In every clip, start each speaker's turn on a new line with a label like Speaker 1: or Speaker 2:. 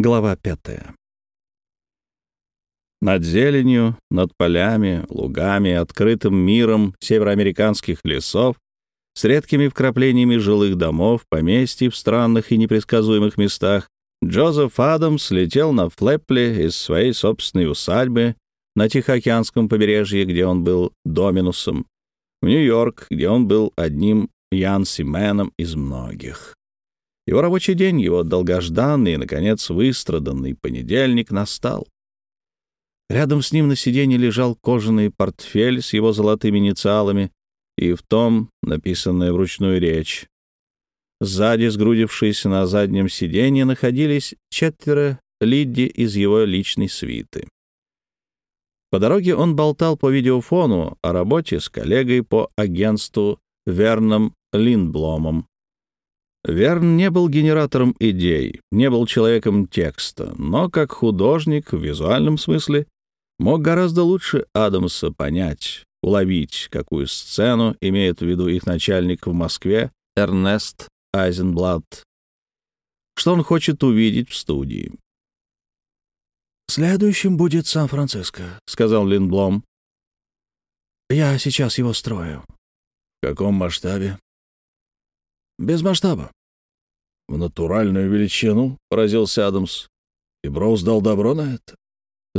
Speaker 1: Глава пятая. Над зеленью, над полями, лугами, открытым миром североамериканских лесов, с редкими вкраплениями жилых домов, поместьй в странных и непредсказуемых местах, Джозеф Адамс летел на Флепле из своей собственной усадьбы на Тихоокеанском побережье, где он был доминусом, в Нью-Йорк, где он был одним Янси Мэном из многих. Его рабочий день, его долгожданный и, наконец, выстраданный понедельник настал. Рядом с ним на сиденье лежал кожаный портфель с его золотыми инициалами и в том написанная вручную речь. Сзади, сгрудившись на заднем сиденье, находились четверо Лидди из его личной свиты. По дороге он болтал по видеофону о работе с коллегой по агентству Верном Линдбломом, Верн не был генератором идей, не был человеком текста, но как художник в визуальном смысле мог гораздо лучше Адамса понять, уловить, какую сцену имеет в виду их начальник в Москве Эрнест Айзенблат, что он хочет увидеть в студии.
Speaker 2: «Следующим будет Сан-Франциско», — сказал Линдблом. «Я сейчас его строю».
Speaker 3: «В каком масштабе?»
Speaker 2: «Без масштаба.
Speaker 3: «В натуральную величину?» — поразился Адамс. «И Броуз дал добро на это?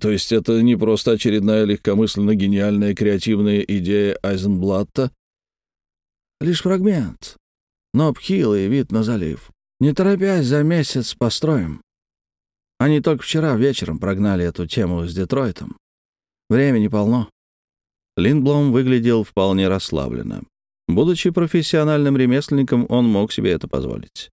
Speaker 3: То есть это не просто очередная легкомысленно гениальная креативная идея Айзенблатта?»
Speaker 2: «Лишь фрагмент. Но пхилый вид на залив. Не торопясь, за месяц построим. Они только вчера вечером прогнали эту тему с Детройтом. Времени полно».
Speaker 1: Линдблом выглядел вполне расслабленно. Будучи профессиональным ремесленником, он мог себе это позволить.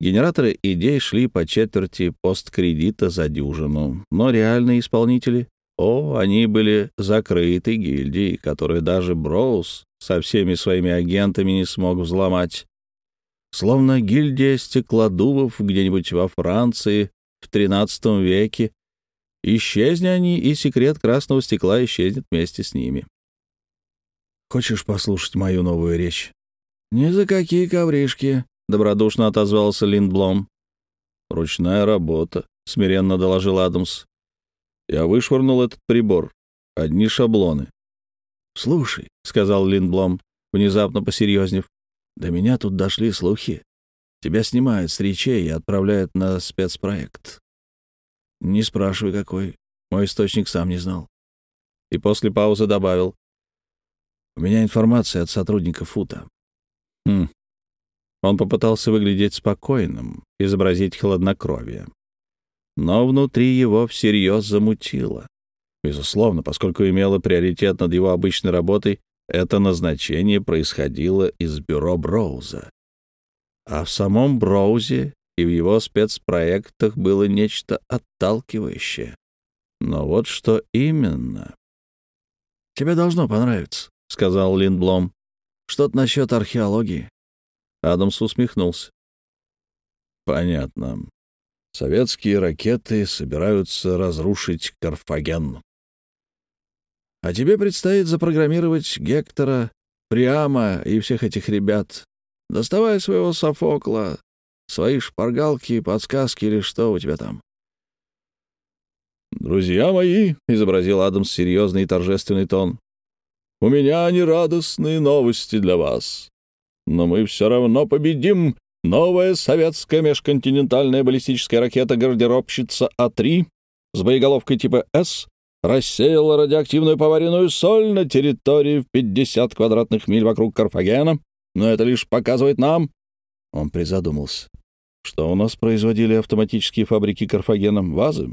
Speaker 1: Генераторы идей шли по четверти посткредита за дюжину, но реальные исполнители, о, они были закрыты гильдией, которую даже Броуз со всеми своими агентами не смог взломать. Словно гильдия стеклодувов где-нибудь во Франции в XIII веке. Исчезни они, и секрет красного стекла исчезнет вместе с ними.
Speaker 3: «Хочешь послушать мою новую речь?»
Speaker 2: «Ни за какие ковришки», — добродушно отозвался Линдблом.
Speaker 1: «Ручная работа», — смиренно доложил Адамс. «Я вышвырнул этот прибор. Одни шаблоны».
Speaker 2: «Слушай», — сказал Линдблом, внезапно посерьезнев, — «до меня тут дошли слухи. Тебя снимают с речей и отправляют на спецпроект. Не спрашивай, какой. Мой источник сам не знал».
Speaker 1: И после паузы добавил.
Speaker 2: «У меня информация от сотрудника ФУТа».
Speaker 1: «Хм, он попытался выглядеть спокойным, изобразить хладнокровие. Но внутри его всерьез замутило. Безусловно, поскольку имело приоритет над его обычной работой, это назначение происходило из бюро Броуза. А в самом Броузе и в его спецпроектах было нечто отталкивающее. Но вот что именно.
Speaker 2: «Тебе должно понравиться», — сказал Линдблом. «Что-то насчет археологии.
Speaker 1: Адамс усмехнулся.
Speaker 3: «Понятно. Советские ракеты собираются разрушить Карфаген.
Speaker 2: А тебе предстоит запрограммировать Гектора, Приама и всех этих ребят. Доставай своего Софокла, свои шпаргалки, подсказки или что у тебя там».
Speaker 3: «Друзья мои», — изобразил Адамс серьезный и торжественный тон, — «у меня нерадостные новости для вас но мы все равно победим. Новая советская межконтинентальная баллистическая ракета-гардеробщица А-3 с боеголовкой типа «С» рассеяла радиоактивную поваренную соль на территории в 50 квадратных миль вокруг Карфагена, но это лишь показывает нам...» Он призадумался. «Что у нас производили автоматические фабрики Карфагена? Вазы?»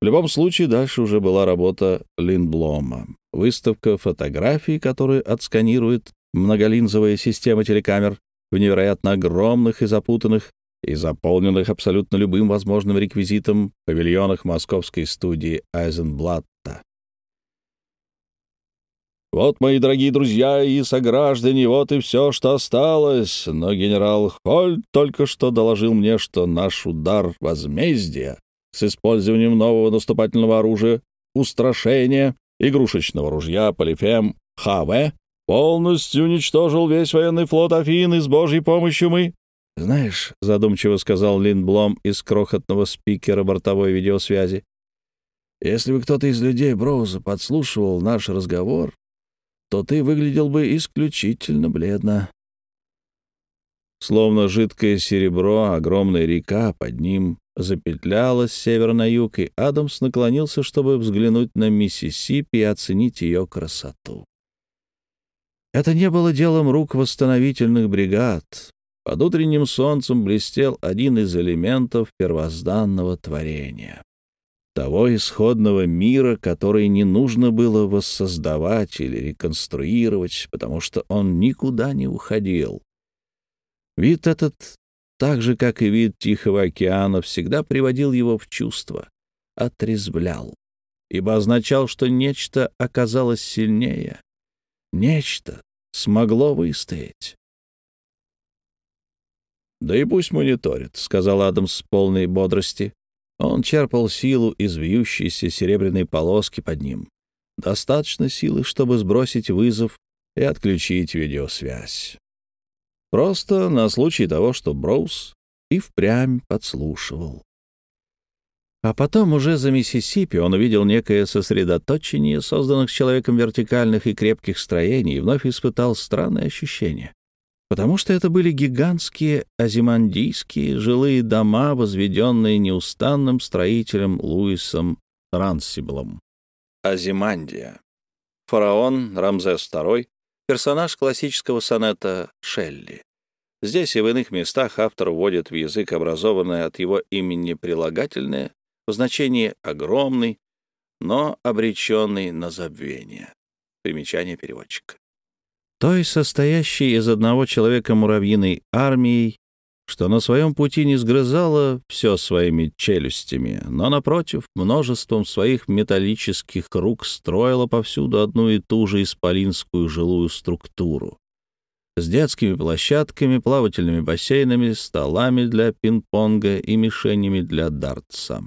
Speaker 3: В любом случае, дальше уже была работа Линдблома. Выставка фотографий, которые отсканирует многолинзовая система телекамер в невероятно огромных и запутанных и заполненных абсолютно любым возможным реквизитом павильонах московской студии Айзенблатта. Вот, мои дорогие друзья и сограждане, вот и все, что осталось. Но генерал Холь только что доложил мне, что наш удар возмездия с использованием нового наступательного оружия, устрашения, игрушечного ружья Полифем ХВ полностью уничтожил весь военный флот Афин, и с Божьей помощью мы
Speaker 1: «Знаешь», — задумчиво сказал Линдблом из крохотного спикера бортовой видеосвязи, «если бы кто-то из людей Броуза подслушивал наш разговор, то ты выглядел бы исключительно бледно. Словно жидкое серебро, огромная река под ним запетлялась с севера на юг, и Адамс наклонился, чтобы взглянуть на Миссисипи и оценить ее красоту. Это не было делом рук восстановительных бригад. Под утренним солнцем блестел один из элементов первозданного творения. Того исходного мира, который не нужно было воссоздавать или реконструировать, потому что он никуда не уходил. Вид этот, так же, как и вид Тихого океана, всегда приводил его в чувство, отрезвлял, ибо означал, что нечто оказалось сильнее, нечто смогло выстоять. «Да и пусть мониторит», — сказал Адамс с полной бодрости. Он черпал силу из вьющейся серебряной полоски под ним. Достаточно силы, чтобы сбросить вызов и отключить видеосвязь. Просто на случай того, что Броуз и впрямь подслушивал. А потом уже за Миссисипи он увидел некое сосредоточение созданных человеком вертикальных и крепких строений и вновь испытал странное ощущение. Потому что это были гигантские азимандийские жилые дома, возведенные неустанным строителем Луисом Рансиблом. Азимандия. Фараон Рамзес II персонаж классического сонета Шелли. Здесь и в иных местах автор вводит в язык образованное от его имени прилагательное в значении «огромный», но обреченный на забвение. Примечание переводчика. Той, состоящей из одного человека муравьиной армией, что на своем пути не сгрызала все своими челюстями, но, напротив, множеством своих металлических рук строила повсюду одну и ту же исполинскую жилую структуру. С детскими площадками, плавательными бассейнами, столами для пинг-понга и мишенями для дартса.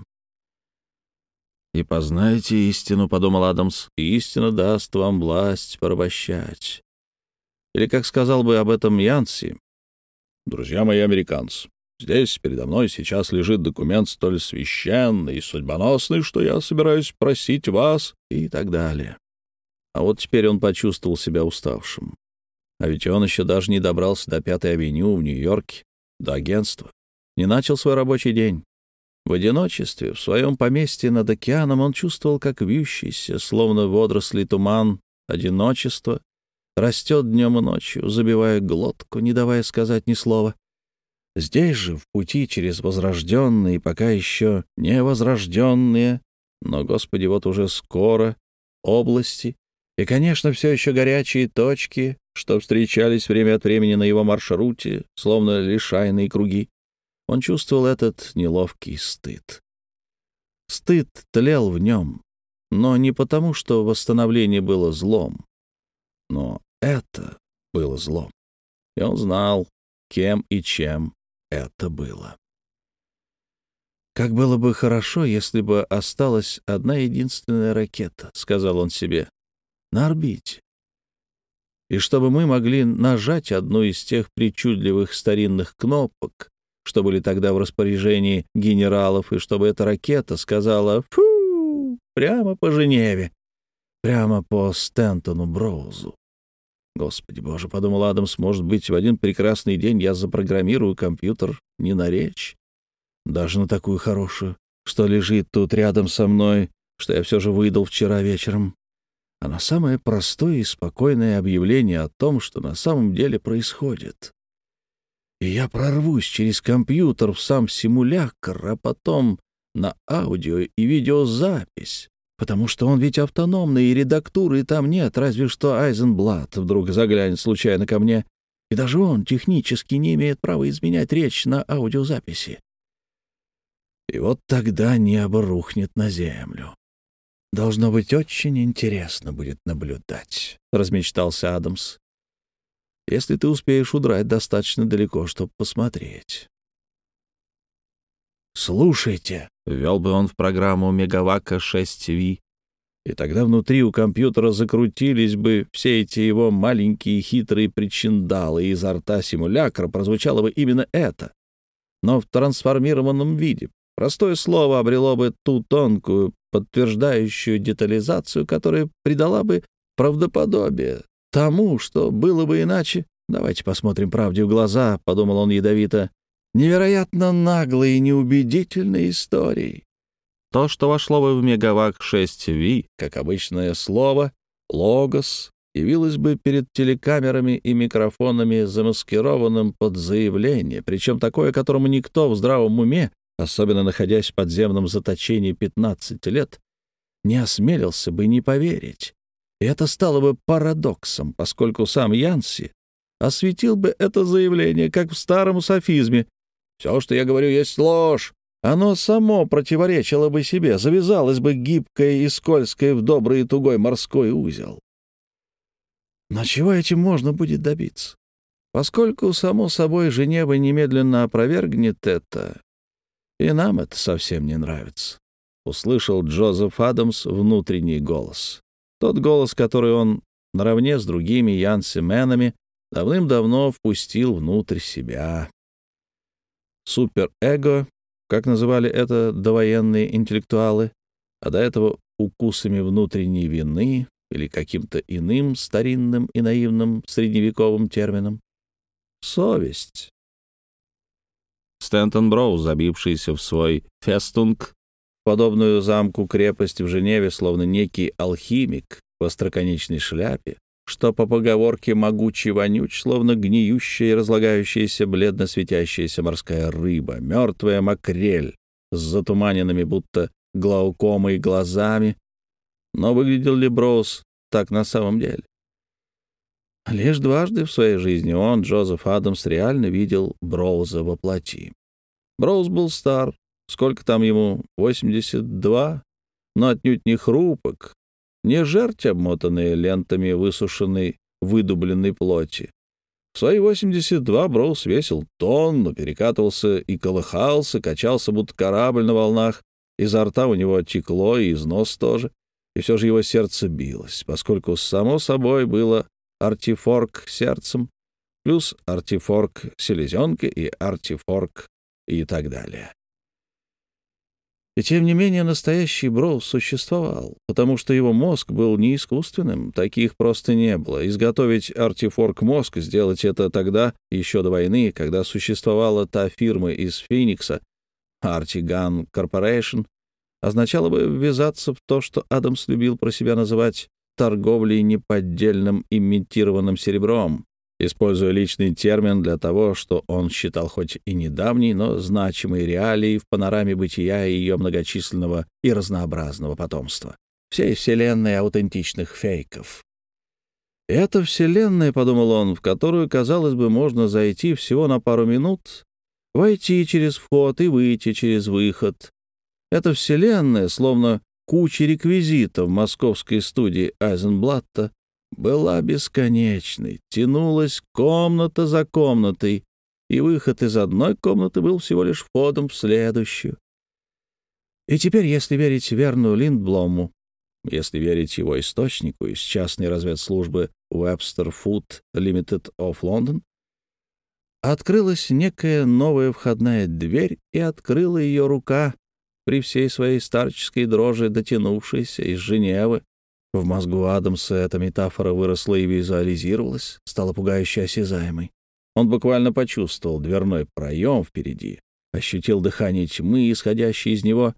Speaker 1: «И познайте истину», — подумал Адамс, — «и истина даст вам власть порабощать». Или, как сказал бы об этом Янси, Друзья мои американцы, здесь передо мной сейчас лежит документ столь священный и судьбоносный, что я собираюсь просить вас и так далее. А вот теперь он почувствовал себя уставшим. А ведь он еще даже не добрался до Пятой авеню в Нью-Йорке, до агентства, не начал свой рабочий день. В одиночестве, в своем поместье над океаном он чувствовал, как вьющийся, словно водоросли туман, одиночество растет днем и ночью, забивая глотку, не давая сказать ни слова. Здесь же, в пути через возрожденные, пока еще не возрожденные, но, Господи, вот уже скоро, области, и, конечно, все еще горячие точки, что встречались время от времени на его маршруте, словно лишайные круги, он чувствовал этот неловкий стыд. Стыд тлел в нем, но не потому, что восстановление было злом, но это было злом. И он знал, кем и чем это было. «Как было бы хорошо, если бы осталась одна единственная ракета», — сказал он себе, — «на орбите. И чтобы мы могли нажать одну из тех причудливых старинных кнопок, что были тогда в распоряжении генералов, и чтобы эта ракета сказала «фу» прямо по Женеве, прямо по Стентону Броузу. Господи боже, — подумал Адамс, — может быть, в один прекрасный день я запрограммирую компьютер не на речь, даже на такую хорошую, что лежит тут рядом со мной, что я все же выдал вчера вечером, а на самое простое и спокойное объявление о том, что на самом деле происходит. И я прорвусь через компьютер в сам симулятор, а потом на аудио и видеозапись, Потому что он ведь автономный, и редактуры там нет, разве что Айзенблат вдруг заглянет случайно ко мне, и даже он технически не имеет права изменять речь на аудиозаписи. И вот тогда небо рухнет на землю. Должно быть, очень интересно будет наблюдать, — размечтался Адамс. Если ты успеешь удрать достаточно далеко, чтобы посмотреть. «Слушайте», — ввел бы он в программу Мегавака 6V, И тогда внутри у компьютера закрутились бы все эти его маленькие хитрые причиндалы, и изо рта симулякра прозвучало бы именно это. Но в трансформированном виде. Простое слово обрело бы ту тонкую, подтверждающую детализацию, которая придала бы правдоподобие тому, что было бы иначе. Давайте посмотрим правде в глаза, — подумал он ядовито. Невероятно наглой и неубедительной историей. То, что вошло бы в Мегавак 6V, как обычное слово, логос, явилось бы перед телекамерами и микрофонами, замаскированным под заявление, причем такое, которому никто в здравом уме, особенно находясь в подземном заточении 15 лет, не осмелился бы не поверить. И это стало бы парадоксом, поскольку сам Янси осветил бы это заявление, как в старом софизме. «Все, что я говорю, есть ложь. Оно само противоречило бы себе, завязалось бы гибкое и скользкое в добрый и тугой морской узел. Но чего этим можно будет добиться? Поскольку, само собой, Женева немедленно опровергнет это, и нам это совсем не нравится. Услышал Джозеф Адамс внутренний голос. Тот голос, который он наравне с другими Янсименами давным-давно впустил внутрь себя. Суперэго как называли это довоенные интеллектуалы, а до этого укусами внутренней вины или каким-то иным старинным и наивным средневековым термином. Совесть. Стэнтон Броу, забившийся в свой фестунг, подобную замку крепость в Женеве, словно некий алхимик в остроконечной шляпе, что по поговорке могучий вонюч, словно гниющая и разлагающаяся бледно светящаяся морская рыба, мертвая макрель с затуманенными будто глаукомой глазами. Но выглядел ли Броуз так на самом деле? Лишь дважды в своей жизни он, Джозеф Адамс, реально видел Броуза во плоти. Броуз был стар, сколько там ему, 82, но отнюдь не хрупок, не жерть, обмотанные лентами высушенной, выдубленной плоти. В свои 82 Броуз весил тонну, перекатывался и колыхался, качался, будто корабль на волнах. Изо рта у него текло, и из нос тоже. И все же его сердце билось, поскольку, само собой, было артифорк сердцем, плюс артифорк селезенкой и артифорк и так далее. И тем не менее настоящий Броуз существовал, потому что его мозг был не искусственным, таких просто не было. Изготовить артифорк мозг, сделать это тогда, еще до войны, когда существовала та фирма из Феникса, Artigan Corporation, означало бы ввязаться в то, что Адамс любил про себя называть торговлей неподдельным имитированным серебром, используя личный термин для того, что он считал хоть и недавней, но значимой реалией в панораме бытия и ее многочисленного и разнообразного потомства. Всей вселенной аутентичных фейков. «Это вселенная, — подумал он, — в которую, казалось бы, можно зайти всего на пару минут, войти через вход и выйти через выход. Это вселенная, словно куча реквизитов московской студии Айзенблатта, была бесконечной, тянулась комната за комнатой, и выход из одной комнаты был всего лишь входом в следующую. И теперь, если верить Верну Линдблому, если верить его источнику из частной разведслужбы Webster Food Limited of London, открылась некая новая входная дверь, и открыла ее рука, при всей своей старческой дрожи, дотянувшейся из Женевы, в мозгу Адамса эта метафора выросла и визуализировалась, стала пугающе осязаемой. Он буквально почувствовал дверной проем впереди, ощутил дыхание тьмы, исходящей из него,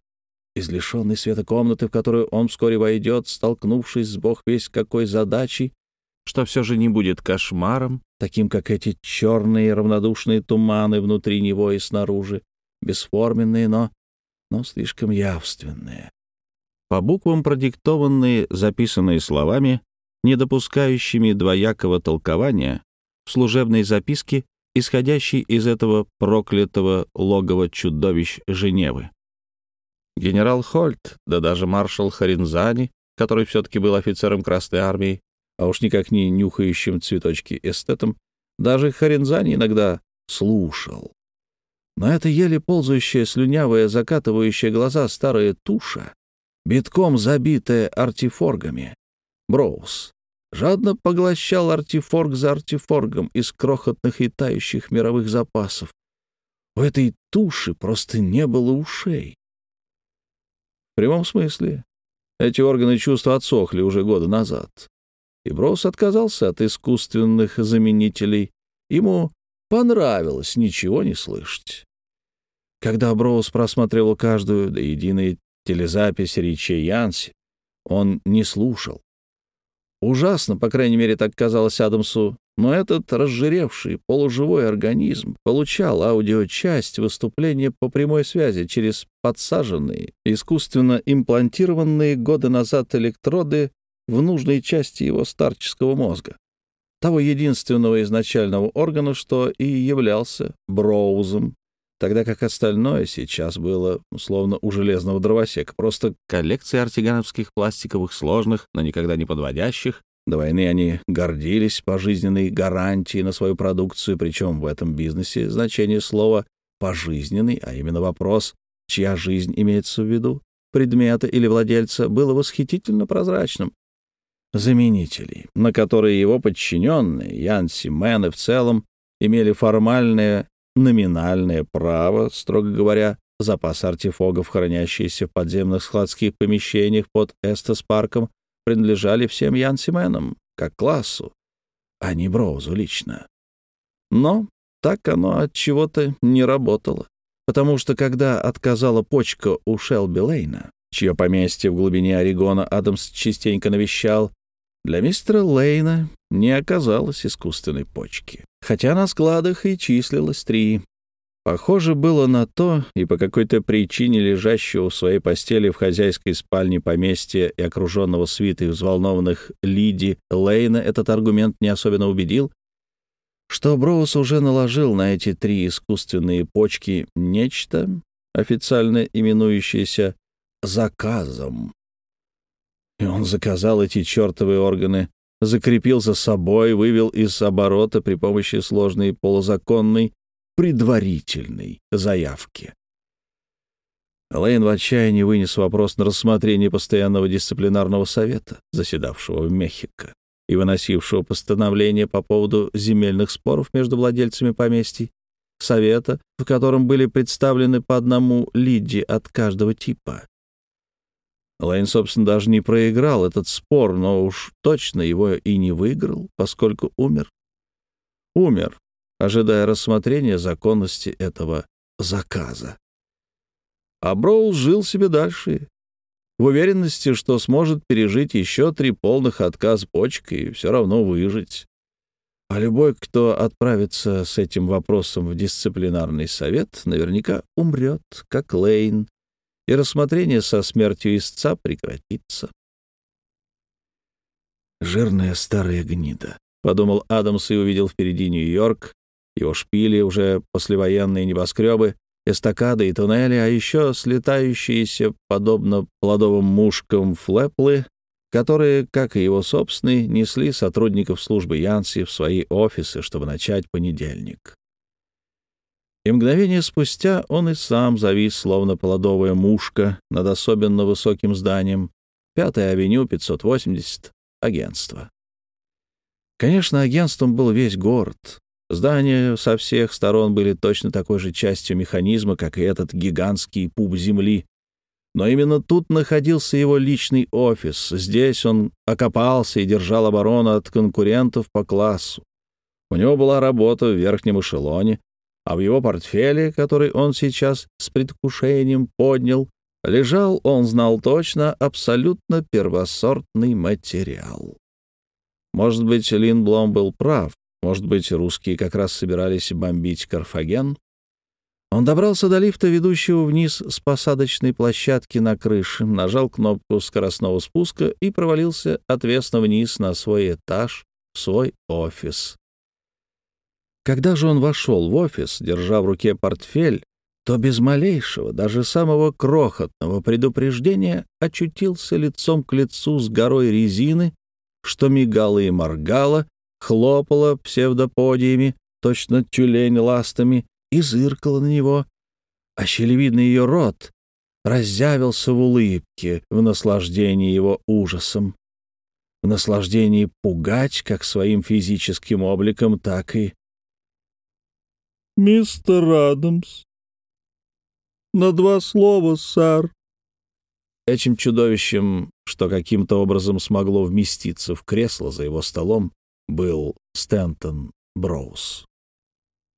Speaker 1: из лишенной света комнаты, в которую он вскоре войдет, столкнувшись с бог весь какой задачей, что все же не будет кошмаром, таким, как эти черные равнодушные туманы внутри него и снаружи, бесформенные, но, но слишком явственные по буквам продиктованные, записанные словами, не допускающими двоякого толкования, в служебной записке, исходящей из этого проклятого логова чудовищ Женевы. Генерал Хольт, да даже маршал Харинзани, который все-таки был офицером Красной Армии, а уж никак не нюхающим цветочки эстетом, даже Харинзани иногда слушал. Но эта еле ползающая, слюнявая, закатывающая глаза старая туша битком забитое артифоргами. Броуз жадно поглощал артифорг за артифоргом из крохотных и тающих мировых запасов. У этой туши просто не было ушей. В прямом смысле. Эти органы чувства отсохли уже года назад. И Броуз отказался от искусственных заменителей. Ему понравилось ничего не слышать. Когда Броуз просматривал каждую до единой телезапись речи Янси, он не слушал. Ужасно, по крайней мере, так казалось Адамсу, но этот разжиревший полуживой организм получал аудиочасть выступления по прямой связи через подсаженные, искусственно имплантированные годы назад электроды в нужной части его старческого мозга, того единственного изначального органа, что и являлся броузом, тогда как остальное сейчас было словно у железного дровосека, просто коллекция артигановских пластиковых сложных, но никогда не подводящих. До войны они гордились пожизненной гарантией на свою продукцию, причем в этом бизнесе значение слова «пожизненный», а именно вопрос, чья жизнь имеется в виду, предмета или владельца, было восхитительно прозрачным. Заменителей, на которые его подчиненные, Янси Мэн в целом, имели формальное номинальное право, строго говоря, запас артефогов, хранящиеся в подземных складских помещениях под Эстес-парком, принадлежали всем Янсименам, как классу, а не Броузу лично. Но так оно от чего-то не работало, потому что когда отказала почка у Шелби Лейна, чье поместье в глубине Орегона Адамс частенько навещал, для мистера Лейна не оказалось искусственной почки, хотя на складах и числилось три. Похоже было на то, и по какой-то причине лежащего в своей постели в хозяйской спальне поместья и окруженного свитой взволнованных Лиди Лейна этот аргумент не особенно убедил, что Броуз уже наложил на эти три искусственные почки нечто, официально именующееся заказом. И он заказал эти чертовые органы, закрепил за собой, вывел из оборота при помощи сложной полузаконной предварительной заявки. Лейн в отчаянии вынес вопрос на рассмотрение постоянного дисциплинарного совета, заседавшего в Мехико и выносившего постановление по поводу земельных споров между владельцами поместий, совета, в котором были представлены по одному лиди от каждого типа. Лейн, собственно, даже не проиграл этот спор, но уж точно его и не выиграл, поскольку умер. Умер, ожидая рассмотрения законности этого заказа. А Броуз жил себе дальше, в уверенности, что сможет пережить еще три полных отказ почкой и все равно выжить. А любой, кто отправится с этим вопросом в дисциплинарный совет, наверняка умрет, как Лейн, и рассмотрение со смертью истца прекратится. «Жирная старая гнида», — подумал Адамс и увидел впереди Нью-Йорк, его шпили, уже послевоенные небоскребы, эстакады и туннели, а еще слетающиеся, подобно плодовым мушкам, флэплы, которые, как и его собственный, несли сотрудников службы Янси в свои офисы, чтобы начать понедельник. И мгновение спустя он и сам завис, словно плодовая мушка, над особенно высоким зданием. Пятая авеню, 580, агентство. Конечно, агентством был весь город. Здания со всех сторон были точно такой же частью механизма, как и этот гигантский пуп земли. Но именно тут находился его личный офис. Здесь он окопался и держал оборону от конкурентов по классу. У него была работа в верхнем эшелоне, а в его портфеле, который он сейчас с предвкушением поднял, лежал, он знал точно, абсолютно первосортный материал. Может быть, Линблом был прав, может быть, русские как раз собирались бомбить Карфаген. Он добрался до лифта, ведущего вниз с посадочной площадки на крыше, нажал кнопку скоростного спуска и провалился отвесно вниз на свой этаж, в свой офис. Когда же он вошел в офис, держа в руке портфель, то без малейшего, даже самого крохотного предупреждения очутился лицом к лицу с горой резины, что мигала и моргала, хлопала псевдоподиями, точно тюлень ластами, и зыркала на него, а щелевидный ее рот раззявился в улыбке в наслаждении его ужасом, в наслаждении пугать как своим физическим обликом, так и...
Speaker 3: «Мистер Адамс, на два слова, сэр».
Speaker 1: Этим чудовищем, что каким-то образом смогло вместиться в кресло за его столом, был Стэнтон Броуз.